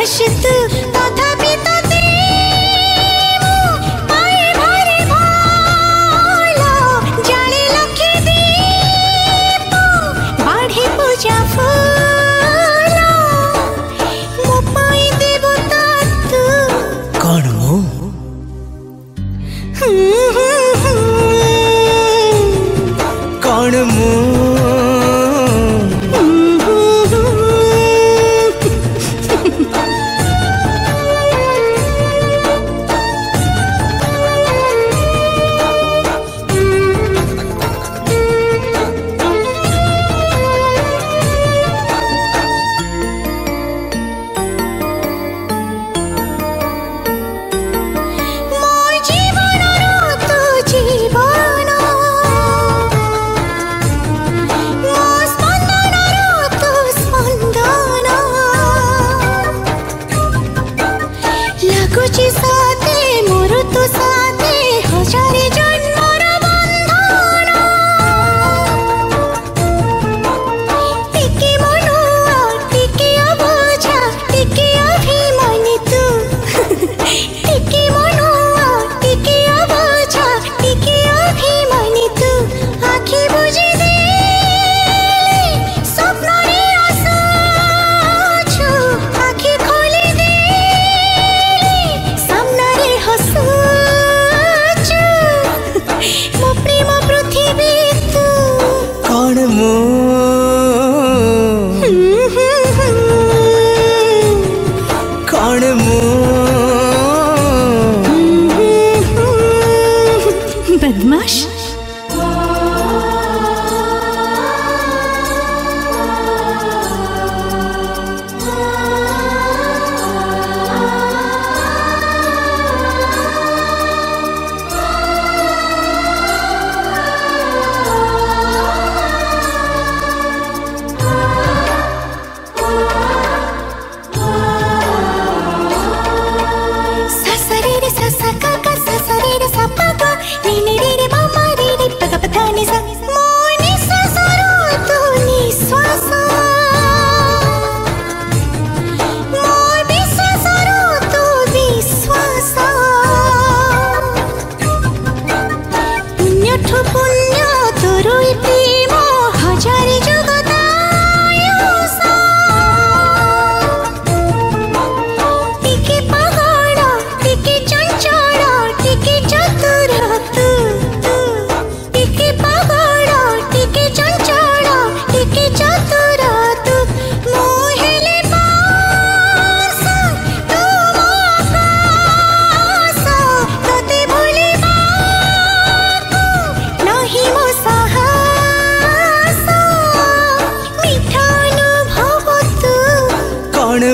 வருஷத்து खुशी सा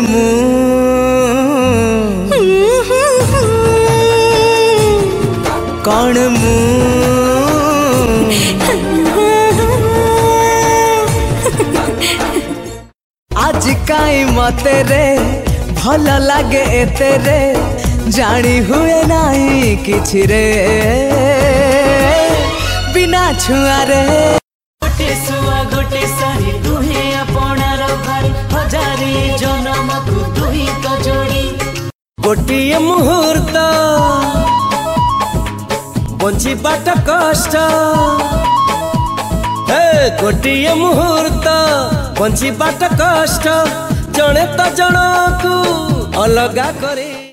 मुँह कौन मुँह आज काई मते रे भल लागे एते रे জানি হুয়ে নাই কিছু রে বিনা ছুঁয়ারে গোটে শুয়া গোটে সারি দুহে আপনার ভারি হাজারে জন ଗୋଟିଏ ମୁହୂର୍ତ୍ତ ବଞ୍ଚିବାଟା କଷ୍ଟ ହେ ଗୋଟିଏ ମୁହୂର୍ତ୍ତ ବଞ୍ଚିବାଟା କଷ୍ଟ ଜଣେ ତ ଜଣକୁ ଅଲଗା କରେ